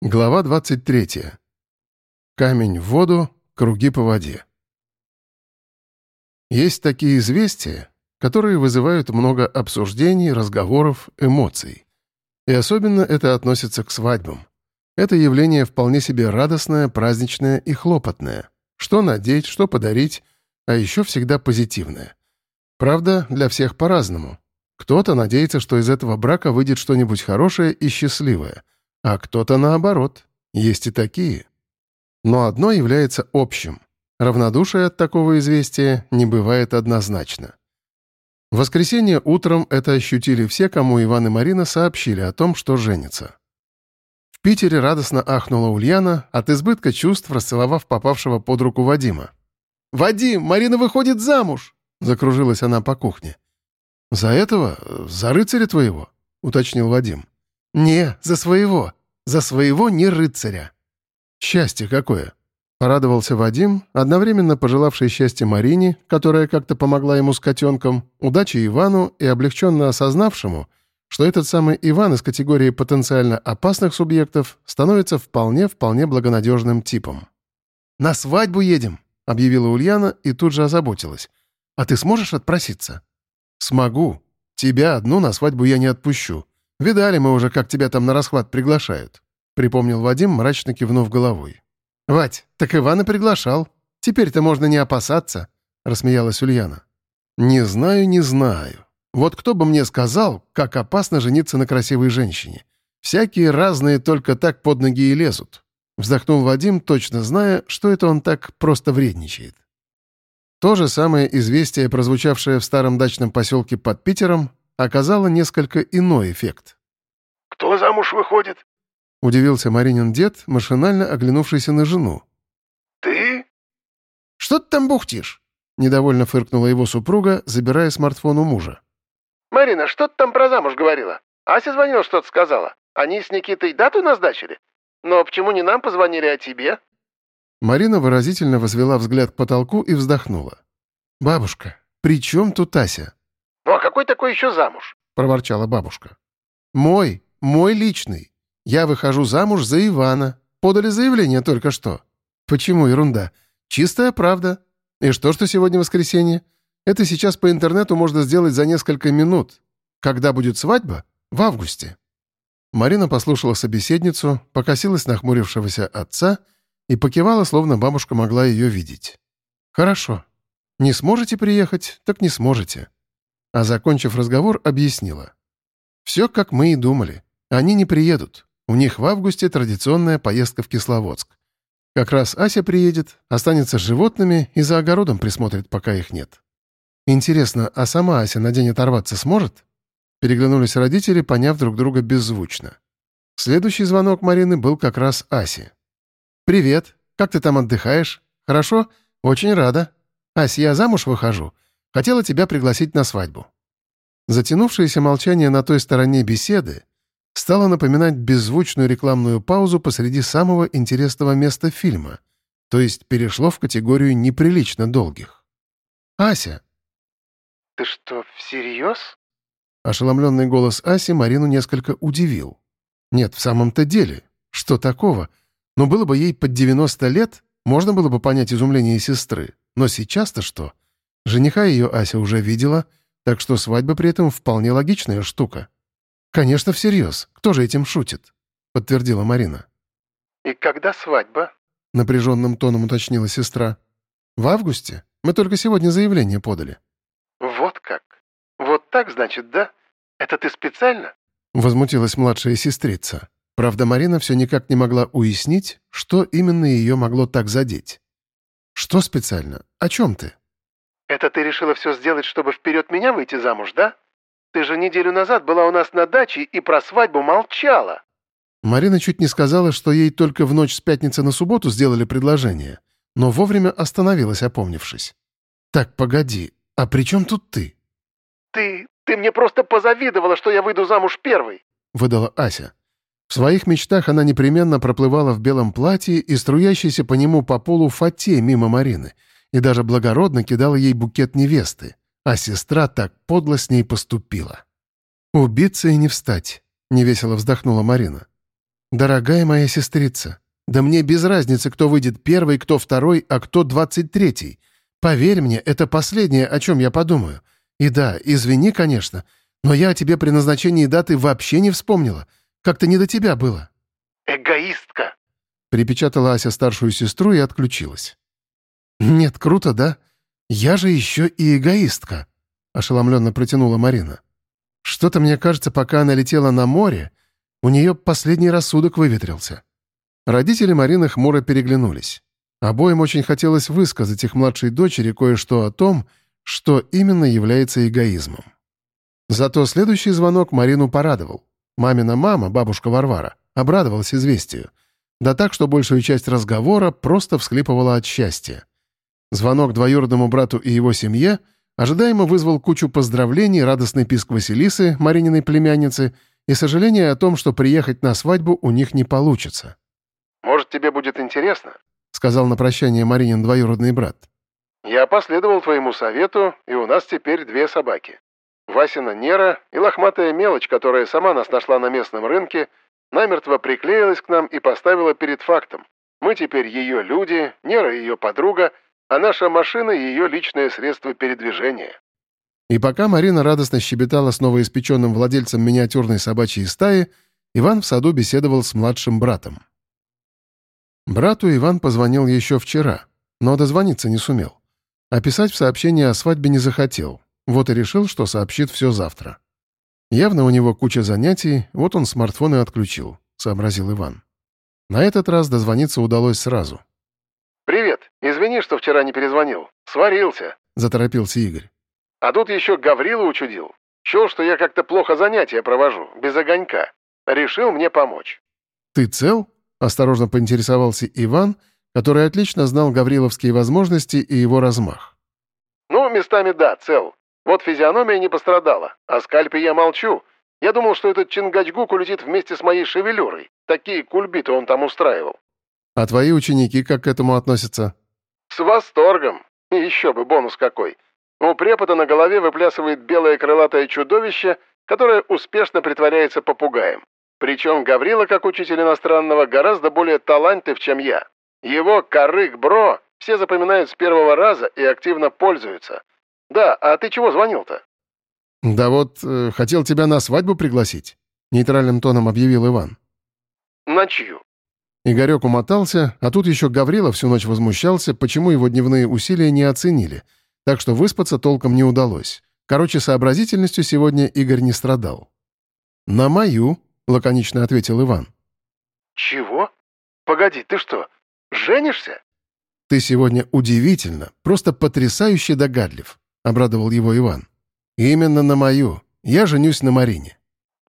Глава 23. Камень в воду, круги по воде. Есть такие известия, которые вызывают много обсуждений, разговоров, эмоций. И особенно это относится к свадьбам. Это явление вполне себе радостное, праздничное и хлопотное. Что надеть, что подарить, а еще всегда позитивное. Правда, для всех по-разному. Кто-то надеется, что из этого брака выйдет что-нибудь хорошее и счастливое — а кто-то наоборот. Есть и такие. Но одно является общим. Равнодушие от такого известия не бывает однозначно. В воскресенье утром это ощутили все, кому Иван и Марина сообщили о том, что женятся. В Питере радостно ахнула Ульяна, от избытка чувств расцеловав попавшего под руку Вадима. «Вадим, Марина выходит замуж!» — закружилась она по кухне. «За этого? За рыцаря твоего?» — уточнил Вадим. «Не, за своего. За своего не рыцаря». «Счастье какое!» — порадовался Вадим, одновременно пожелавший счастья Марине, которая как-то помогла ему с котенком, удачи Ивану и облегченно осознавшему, что этот самый Иван из категории потенциально опасных субъектов становится вполне-вполне благонадежным типом. «На свадьбу едем!» — объявила Ульяна и тут же озаботилась. «А ты сможешь отпроситься?» «Смогу. Тебя одну на свадьбу я не отпущу. «Видали мы уже, как тебя там на расхват приглашают», — припомнил Вадим, мрачно кивнув головой. «Вать, так Ивана приглашал. Теперь-то можно не опасаться», — рассмеялась Ульяна. «Не знаю, не знаю. Вот кто бы мне сказал, как опасно жениться на красивой женщине. Всякие разные только так под ноги и лезут», — вздохнул Вадим, точно зная, что это он так просто вредничает. То же самое известие, прозвучавшее в старом дачном поселке под Питером, оказало несколько иной эффект. «Кто замуж выходит?» — удивился Маринин дед, машинально оглянувшийся на жену. «Ты?» «Что ты там бухтишь?» — недовольно фыркнула его супруга, забирая смартфон у мужа. «Марина, что ты там про замуж говорила? Ася звонила, что-то сказала. Они с Никитой дату назначили? Но почему не нам позвонили, а тебе?» Марина выразительно возвела взгляд к потолку и вздохнула. «Бабушка, при чем тут Ася?» «Ну а какой такой еще замуж?» — проворчала бабушка. «Мой, мой личный. Я выхожу замуж за Ивана. Подали заявление только что. Почему ерунда? Чистая правда. И что, что сегодня воскресенье? Это сейчас по интернету можно сделать за несколько минут. Когда будет свадьба? В августе». Марина послушала собеседницу, покосилась на хмурившегося отца и покивала, словно бабушка могла ее видеть. «Хорошо. Не сможете приехать, так не сможете а, закончив разговор, объяснила. «Все, как мы и думали. Они не приедут. У них в августе традиционная поездка в Кисловодск. Как раз Ася приедет, останется с животными и за огородом присмотрит, пока их нет. Интересно, а сама Ася на день оторваться сможет?» Переглянулись родители, поняв друг друга беззвучно. Следующий звонок Марины был как раз Асе. «Привет. Как ты там отдыхаешь? Хорошо? Очень рада. Ася, я замуж выхожу. Хотела тебя пригласить на свадьбу». Затянувшееся молчание на той стороне беседы стало напоминать беззвучную рекламную паузу посреди самого интересного места фильма, то есть перешло в категорию неприлично долгих. «Ася!» «Ты что, всерьез?» Ошеломленный голос Аси Марину несколько удивил. Нет, в самом-то деле, что такого? Но было бы ей под 90 лет, можно было бы понять изумление сестры. Но сейчас-то что? Жениха ее Ася уже видела, так что свадьба при этом вполне логичная штука. «Конечно, всерьез. Кто же этим шутит?» — подтвердила Марина. «И когда свадьба?» — напряженным тоном уточнила сестра. «В августе. Мы только сегодня заявление подали». «Вот как? Вот так, значит, да? Это ты специально?» — возмутилась младшая сестрица. Правда, Марина все никак не могла уяснить, что именно ее могло так задеть. «Что специально? О чем ты?» «Это ты решила все сделать, чтобы вперед меня выйти замуж, да? Ты же неделю назад была у нас на даче и про свадьбу молчала». Марина чуть не сказала, что ей только в ночь с пятницы на субботу сделали предложение, но вовремя остановилась, опомнившись. «Так, погоди, а при чем тут ты?» «Ты... ты мне просто позавидовала, что я выйду замуж первой», — выдала Ася. В своих мечтах она непременно проплывала в белом платье и струящейся по нему по полу фате мимо Марины — и даже благородно кидала ей букет невесты, а сестра так подло с ней поступила. «Убиться и не встать», — невесело вздохнула Марина. «Дорогая моя сестрица, да мне без разницы, кто выйдет первый, кто второй, а кто двадцать третий. Поверь мне, это последнее, о чем я подумаю. И да, извини, конечно, но я о тебе при назначении даты вообще не вспомнила. Как-то не до тебя было». «Эгоистка!» — припечатала Ася старшую сестру и отключилась. «Нет, круто, да? Я же еще и эгоистка», — ошеломленно протянула Марина. «Что-то, мне кажется, пока она летела на море, у нее последний рассудок выветрился». Родители Марины хмуро переглянулись. Обоим очень хотелось высказать их младшей дочери кое-что о том, что именно является эгоизмом. Зато следующий звонок Марину порадовал. Мамина мама, бабушка Варвара, обрадовалась известию. Да так, что большую часть разговора просто всхлипывала от счастья. Звонок двоюродному брату и его семье ожидаемо вызвал кучу поздравлений, радостный писк Василисы, Марининой племянницы, и сожаление о том, что приехать на свадьбу у них не получится. «Может, тебе будет интересно?» — сказал на прощание Маринин двоюродный брат. «Я последовал твоему совету, и у нас теперь две собаки. Васина Нера и лохматая мелочь, которая сама нас нашла на местном рынке, намертво приклеилась к нам и поставила перед фактом. Мы теперь ее люди, Нера ее подруга — а наша машина — ее личное средство передвижения». И пока Марина радостно щебетала с новоиспеченным владельцем миниатюрной собачьей стаи, Иван в саду беседовал с младшим братом. Брату Иван позвонил еще вчера, но дозвониться не сумел. А писать в сообщении о свадьбе не захотел, вот и решил, что сообщит все завтра. Явно у него куча занятий, вот он смартфон и отключил, сообразил Иван. На этот раз дозвониться удалось сразу. «Привет. Извини, что вчера не перезвонил. Сварился», — заторопился Игорь. «А тут еще Гаврила учудил. Чел, что я как-то плохо занятия провожу, без огонька. Решил мне помочь». «Ты цел?» — осторожно поинтересовался Иван, который отлично знал гавриловские возможности и его размах. «Ну, местами да, цел. Вот физиономия не пострадала, а скальпе я молчу. Я думал, что этот Чингачгук улетит вместе с моей шевелюрой. Такие кульбиты он там устраивал. А твои ученики как к этому относятся? С восторгом. Еще бы бонус какой. У препода на голове выплясывает белое крылатое чудовище, которое успешно притворяется попугаем. Причем Гаврила, как учитель иностранного, гораздо более талантлив, чем я. Его корык-бро все запоминают с первого раза и активно пользуются. Да, а ты чего звонил-то? Да вот, э, хотел тебя на свадьбу пригласить, нейтральным тоном объявил Иван. На чью? Игорек умотался, а тут еще Гаврила всю ночь возмущался, почему его дневные усилия не оценили, так что выспаться толком не удалось. Короче, сообразительностью сегодня Игорь не страдал. «На мою», — лаконично ответил Иван. «Чего? Погоди, ты что, женишься?» «Ты сегодня удивительно, просто потрясающе догадлив», — обрадовал его Иван. «Именно на мою. Я женюсь на Марине».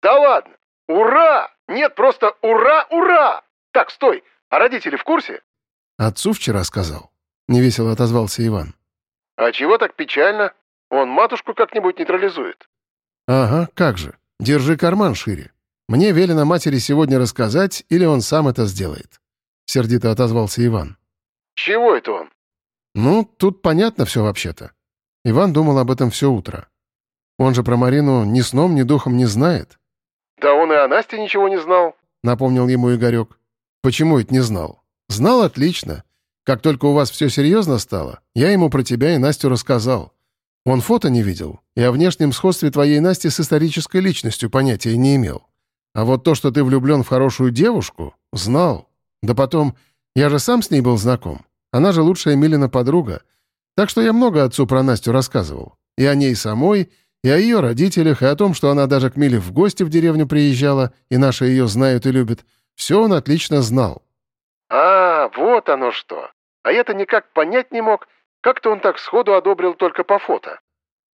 «Да ладно! Ура! Нет, просто ура, ура!» «Так, стой! А родители в курсе?» «Отцу вчера сказал», — невесело отозвался Иван. «А чего так печально? Он матушку как-нибудь нейтрализует». «Ага, как же. Держи карман шире. Мне велено матери сегодня рассказать, или он сам это сделает», — сердито отозвался Иван. «Чего это он?» «Ну, тут понятно все вообще-то». Иван думал об этом все утро. Он же про Марину ни сном, ни духом не знает. «Да он и о Насте ничего не знал», — напомнил ему Игорек. «Почему это не знал?» «Знал отлично. Как только у вас все серьезно стало, я ему про тебя и Настю рассказал. Он фото не видел, и о внешнем сходстве твоей Насти с исторической личностью понятия не имел. А вот то, что ты влюблен в хорошую девушку, знал. Да потом, я же сам с ней был знаком. Она же лучшая Милина подруга. Так что я много отцу про Настю рассказывал. И о ней самой, и о ее родителях, и о том, что она даже к Миле в гости в деревню приезжала, и наши ее знают и любят. Все он отлично знал. «А, вот оно что! А я-то никак понять не мог, как-то он так сходу одобрил только по фото».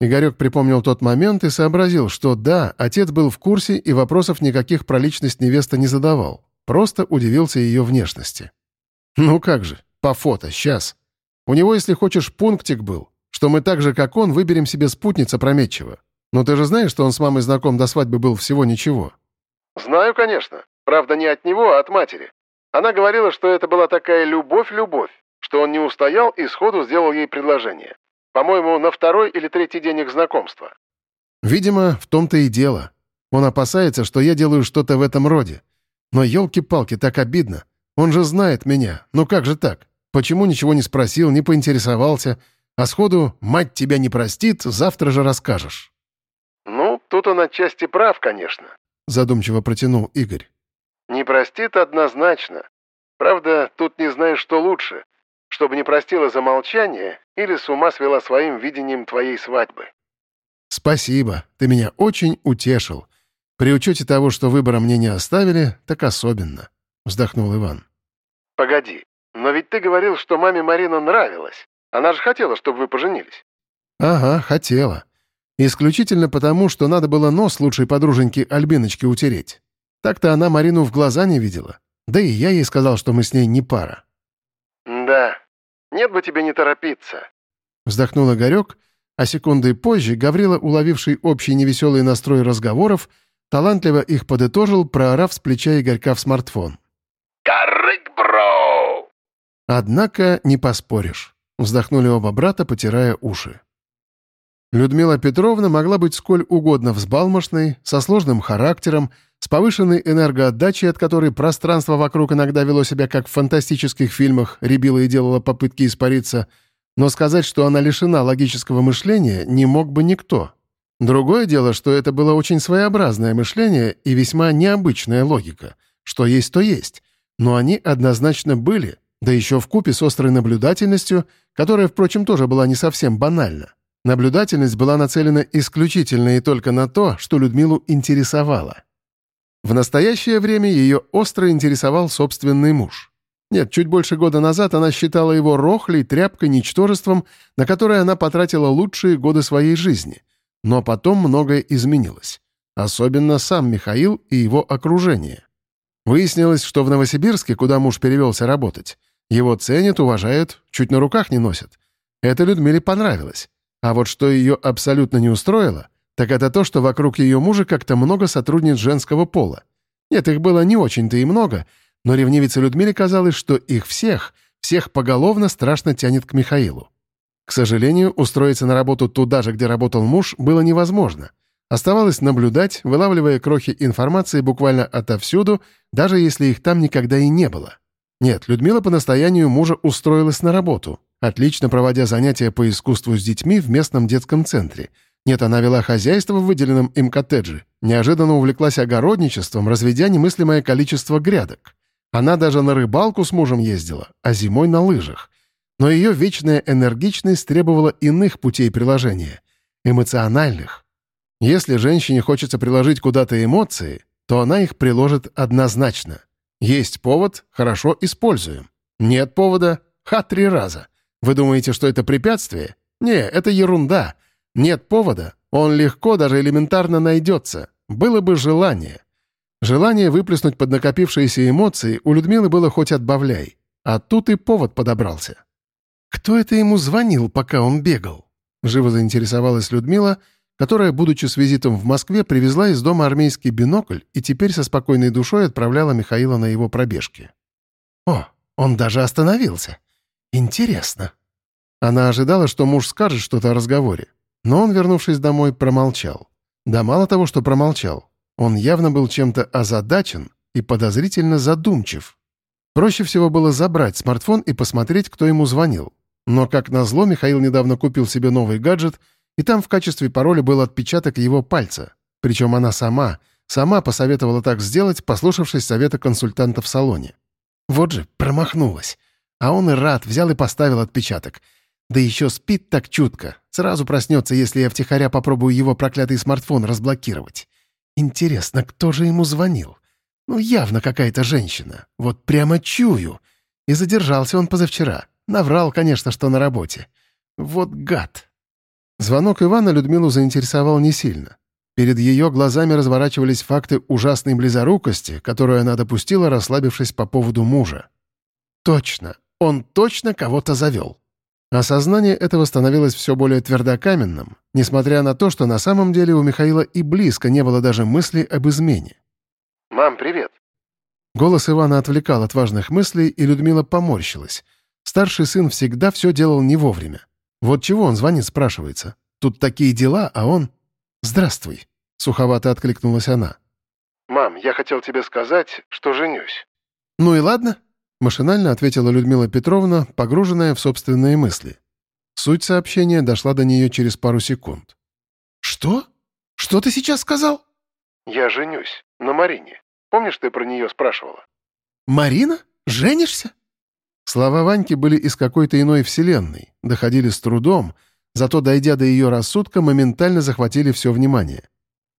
Игорек припомнил тот момент и сообразил, что да, отец был в курсе и вопросов никаких про личность невесты не задавал. Просто удивился ее внешности. «Ну как же, по фото, сейчас. У него, если хочешь, пунктик был, что мы так же, как он, выберем себе спутница опрометчиво. Но ты же знаешь, что он с мамой знаком до свадьбы был всего ничего?» «Знаю, конечно. Правда, не от него, а от матери. Она говорила, что это была такая любовь-любовь, что он не устоял и сходу сделал ей предложение. По-моему, на второй или третий день их знакомства. Видимо, в том-то и дело. Он опасается, что я делаю что-то в этом роде. Но елки-палки, так обидно. Он же знает меня. Ну как же так? Почему ничего не спросил, не поинтересовался? А сходу «мать тебя не простит, завтра же расскажешь». «Ну, тут он отчасти прав, конечно», — задумчиво протянул Игорь. «Не простит однозначно. Правда, тут не знаешь, что лучше, чтобы не простила за молчание или с ума свела своим видением твоей свадьбы». «Спасибо, ты меня очень утешил. При учете того, что выбора мне не оставили, так особенно», — вздохнул Иван. «Погоди, но ведь ты говорил, что маме Марина нравилась. Она же хотела, чтобы вы поженились». «Ага, хотела. Исключительно потому, что надо было нос лучшей подруженьки Альбиночки утереть. Так-то она Марину в глаза не видела. Да и я ей сказал, что мы с ней не пара». «Да, нет бы тебе не торопиться», — вздохнул Игорек, а секунды позже Гаврила, уловивший общий невеселый настрой разговоров, талантливо их подытожил, проорав с плеча Игорька в смартфон. «Карык, бро!» «Однако не поспоришь», — вздохнули оба брата, потирая уши. Людмила Петровна могла быть сколь угодно взбалмошной, со сложным характером, с повышенной энергоотдачей, от которой пространство вокруг иногда вело себя, как в фантастических фильмах, рябило и делало попытки испариться, но сказать, что она лишена логического мышления, не мог бы никто. Другое дело, что это было очень своеобразное мышление и весьма необычная логика. Что есть, то есть. Но они однозначно были, да еще в купе с острой наблюдательностью, которая, впрочем, тоже была не совсем банальна. Наблюдательность была нацелена исключительно и только на то, что Людмилу интересовало. В настоящее время ее остро интересовал собственный муж. Нет, чуть больше года назад она считала его рохлей, тряпкой, ничтожеством, на которое она потратила лучшие годы своей жизни. Но потом многое изменилось. Особенно сам Михаил и его окружение. Выяснилось, что в Новосибирске, куда муж перевелся работать, его ценят, уважают, чуть на руках не носят. Это Людмиле понравилось. А вот что ее абсолютно не устроило, так это то, что вокруг ее мужа как-то много сотрудниц женского пола. Нет, их было не очень-то и много, но ревнивице Людмиле казалось, что их всех, всех поголовно страшно тянет к Михаилу. К сожалению, устроиться на работу туда же, где работал муж, было невозможно. Оставалось наблюдать, вылавливая крохи информации буквально отовсюду, даже если их там никогда и не было. Нет, Людмила по настоянию мужа устроилась на работу, отлично проводя занятия по искусству с детьми в местном детском центре. Нет, она вела хозяйство в выделенном им коттедже, неожиданно увлеклась огородничеством, разведя немыслимое количество грядок. Она даже на рыбалку с мужем ездила, а зимой на лыжах. Но ее вечная энергичность требовала иных путей приложения — эмоциональных. Если женщине хочется приложить куда-то эмоции, то она их приложит однозначно. Есть повод — хорошо используем. Нет повода — ха три раза. Вы думаете, что это препятствие? Не, это ерунда. Нет повода. Он легко, даже элементарно найдется. Было бы желание. Желание выплеснуть под накопившиеся эмоции у Людмилы было хоть отбавляй. А тут и повод подобрался. «Кто это ему звонил, пока он бегал?» Живо заинтересовалась Людмила, которая, будучи с визитом в Москве, привезла из дома армейский бинокль и теперь со спокойной душой отправляла Михаила на его пробежки. «О, он даже остановился. «Интересно». Она ожидала, что муж скажет что-то о разговоре, но он, вернувшись домой, промолчал. Да мало того, что промолчал, он явно был чем-то озадачен и подозрительно задумчив. Проще всего было забрать смартфон и посмотреть, кто ему звонил. Но, как назло, Михаил недавно купил себе новый гаджет, и там в качестве пароля был отпечаток его пальца. Причем она сама, сама посоветовала так сделать, послушавшись совета консультанта в салоне. Вот же, промахнулась. А он и рад, взял и поставил отпечаток. Да еще спит так чутко. Сразу проснется, если я втихаря попробую его проклятый смартфон разблокировать. Интересно, кто же ему звонил? Ну, явно какая-то женщина. Вот прямо чую. И задержался он позавчера. Наврал, конечно, что на работе. Вот гад. Звонок Ивана Людмилу заинтересовал не сильно. Перед ее глазами разворачивались факты ужасной близорукости, которую она допустила, расслабившись по поводу мужа. Точно, он точно кого-то завел. Осознание этого становилось все более твердокаменным, несмотря на то, что на самом деле у Михаила и близко не было даже мысли об измене. «Мам, привет!» Голос Ивана отвлекал от важных мыслей, и Людмила поморщилась. Старший сын всегда все делал не вовремя. Вот чего он звонит, спрашивается. Тут такие дела, а он... «Здравствуй», — суховато откликнулась она. «Мам, я хотел тебе сказать, что женюсь». «Ну и ладно», — машинально ответила Людмила Петровна, погруженная в собственные мысли. Суть сообщения дошла до нее через пару секунд. «Что? Что ты сейчас сказал?» «Я женюсь. На Марине. Помнишь, ты про нее спрашивала?» «Марина? Женишься?» Слова Ваньки были из какой-то иной вселенной, доходили с трудом, зато, дойдя до ее рассудка, моментально захватили все внимание.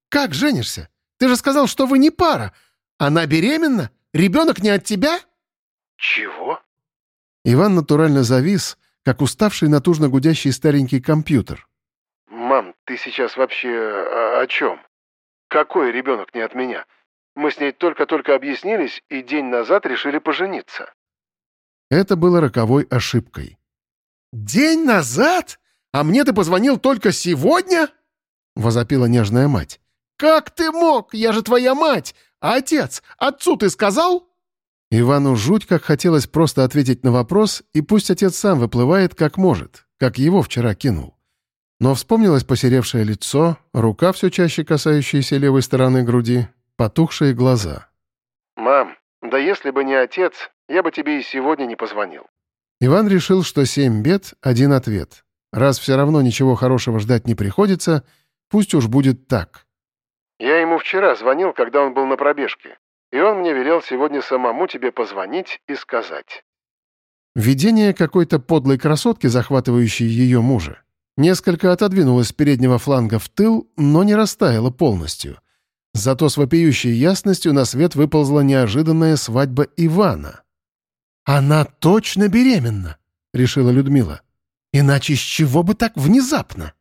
«Как женишься? Ты же сказал, что вы не пара. Она беременна? Ребенок не от тебя?» «Чего?» Иван натурально завис, как уставший натужно гудящий старенький компьютер. «Мам, ты сейчас вообще о, о чем? Какой ребенок не от меня? Мы с ней только-только объяснились и день назад решили пожениться». Это было роковой ошибкой. «День назад? А мне ты позвонил только сегодня?» — возопила нежная мать. «Как ты мог? Я же твоя мать! А отец? Отцу ты сказал?» Ивану жуть как хотелось просто ответить на вопрос, и пусть отец сам выплывает как может, как его вчера кинул. Но вспомнилось посеревшее лицо, рука, все чаще касающаяся левой стороны груди, потухшие глаза. «Мам, да если бы не отец, я бы тебе и сегодня не позвонил». Иван решил, что семь бед — один ответ. Раз все равно ничего хорошего ждать не приходится, пусть уж будет так. «Я ему вчера звонил, когда он был на пробежке и он мне велел сегодня самому тебе позвонить и сказать». Видение какой-то подлой красотки, захватывающей ее мужа, несколько отодвинулось с переднего фланга в тыл, но не растаяло полностью. Зато с вопиющей ясностью на свет выползла неожиданная свадьба Ивана. «Она точно беременна», — решила Людмила. «Иначе с чего бы так внезапно?»